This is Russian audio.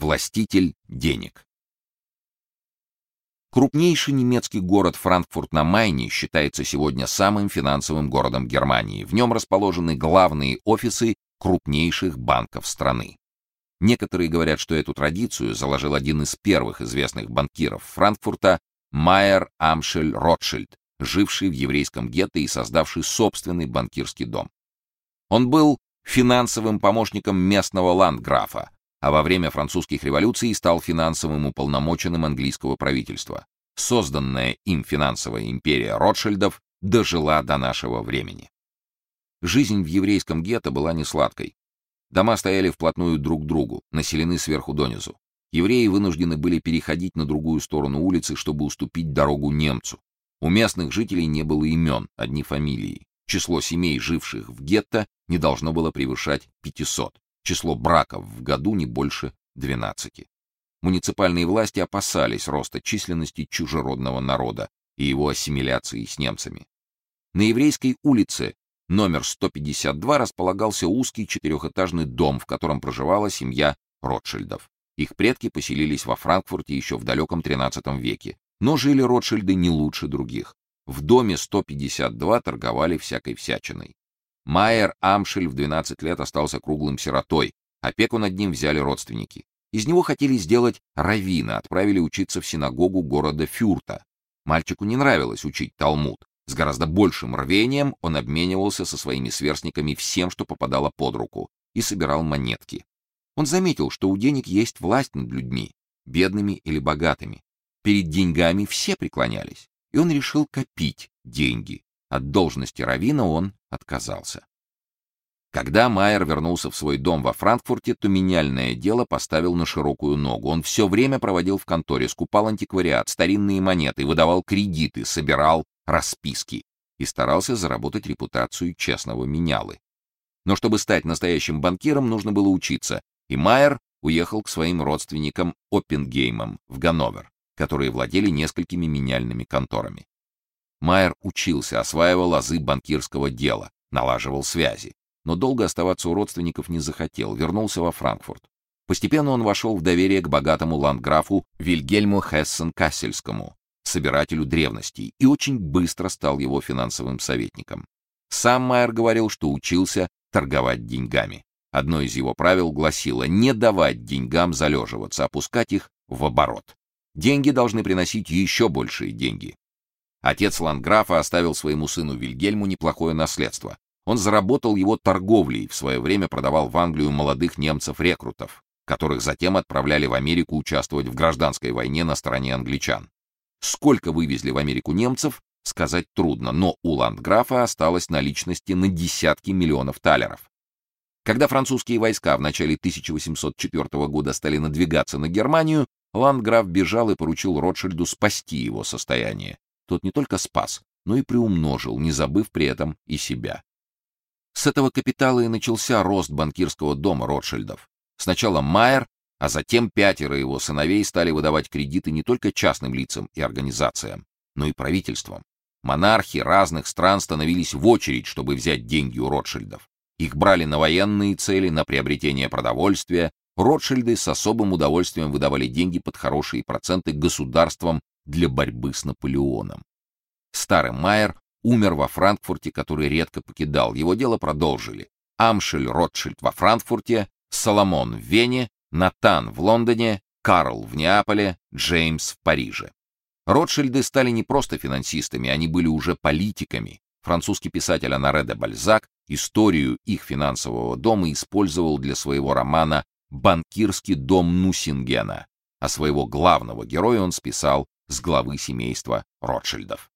Властитель денег. Крупнейший немецкий город Франкфурт на Майне считается сегодня самым финансовым городом Германии. В нем расположены главные офисы крупнейших банков страны. Некоторые говорят, что эту традицию заложил один из первых известных банкиров Франкфурта Майер Амшель Ротшильд, живший в еврейском гетто и создавший собственный банкирский дом. Он был финансовым помощником местного ландграфа, а во время французских революций стал финансовым уполномоченным английского правительства. Созданная им финансовая империя Ротшильдов дожила до нашего времени. Жизнь в еврейском гетто была несладкой. Дома стояли вплотную друг к другу, населены сверху донизу. Евреи вынуждены были переходить на другую сторону улицы, чтобы уступить дорогу немцу. У местных жителей не было имен, одни фамилии. Число семей, живших в гетто, не должно было превышать 500 число браков в году не больше 12. Муниципальные власти опасались роста численности чужеродного народа и его ассимиляции с немцами. На еврейской улице номер 152 располагался узкий четырехэтажный дом, в котором проживала семья Ротшильдов. Их предки поселились во Франкфурте еще в далеком XIII веке, но жили Ротшильды не лучше других. В доме 152 торговали всякой всячиной. Майер Амшель в 12 лет остался круглым сиротой. Опеку над ним взяли родственники. Из него хотели сделать раввина, отправили учиться в синагогу города Фюрта. Мальчику не нравилось учить Талмуд. С гораздо большим рвением он обменивался со своими сверстниками всем, что попадало под руку, и собирал монетки. Он заметил, что у денег есть власть над людьми, бедными или богатыми. Перед деньгами все преклонялись, и он решил копить деньги. От должности раввина он отказался. Когда Майер вернулся в свой дом во Франкфурте, то меняльное дело поставил на широкую ногу. Он все время проводил в конторе, скупал антиквариат, старинные монеты, выдавал кредиты, собирал расписки и старался заработать репутацию честного менялы. Но чтобы стать настоящим банкиром, нужно было учиться, и Майер уехал к своим родственникам Оппенгеймам в Ганновер, которые владели несколькими меняльными конторами. Майер учился, осваивал азы банкирского дела, налаживал связи, но долго оставаться у родственников не захотел, вернулся во Франкфурт. Постепенно он вошел в доверие к богатому ландграфу Вильгельму Хессен-Кассельскому, собирателю древностей, и очень быстро стал его финансовым советником. Сам Майер говорил, что учился торговать деньгами. Одно из его правил гласило не давать деньгам залеживаться, опускать их в оборот. Деньги должны приносить еще большие деньги. Отец ландграфа оставил своему сыну Вильгельму неплохое наследство. Он заработал его торговлей, в свое время продавал в Англию молодых немцев-рекрутов, которых затем отправляли в Америку участвовать в гражданской войне на стороне англичан. Сколько вывезли в Америку немцев, сказать трудно, но у ландграфа осталось наличности на десятки миллионов талеров. Когда французские войска в начале 1804 года стали надвигаться на Германию, ландграф бежал и поручил Ротшильду спасти его состояние тот не только спас, но и приумножил, не забыв при этом и себя. С этого капитала и начался рост банкирского дома Ротшильдов. Сначала Майер, а затем пятеро его сыновей стали выдавать кредиты не только частным лицам и организациям, но и правительствам. Монархи разных стран становились в очередь, чтобы взять деньги у Ротшильдов. Их брали на военные цели, на приобретение продовольствия. Ротшильды с особым удовольствием выдавали деньги под хорошие проценты государствам для борьбы с Наполеоном. Старый Майер умер во Франкфурте, который редко покидал. Его дело продолжили. Амшель Ротшильд во Франкфурте, Соломон в Вене, Натан в Лондоне, Карл в Неаполе, Джеймс в Париже. Ротшильды стали не просто финансистами, они были уже политиками. Французский писатель Анаре де Бальзак историю их финансового дома использовал для своего романа «Банкирский дом Нусингена», а своего главного героя он списал с главы семейства Ротшильдов.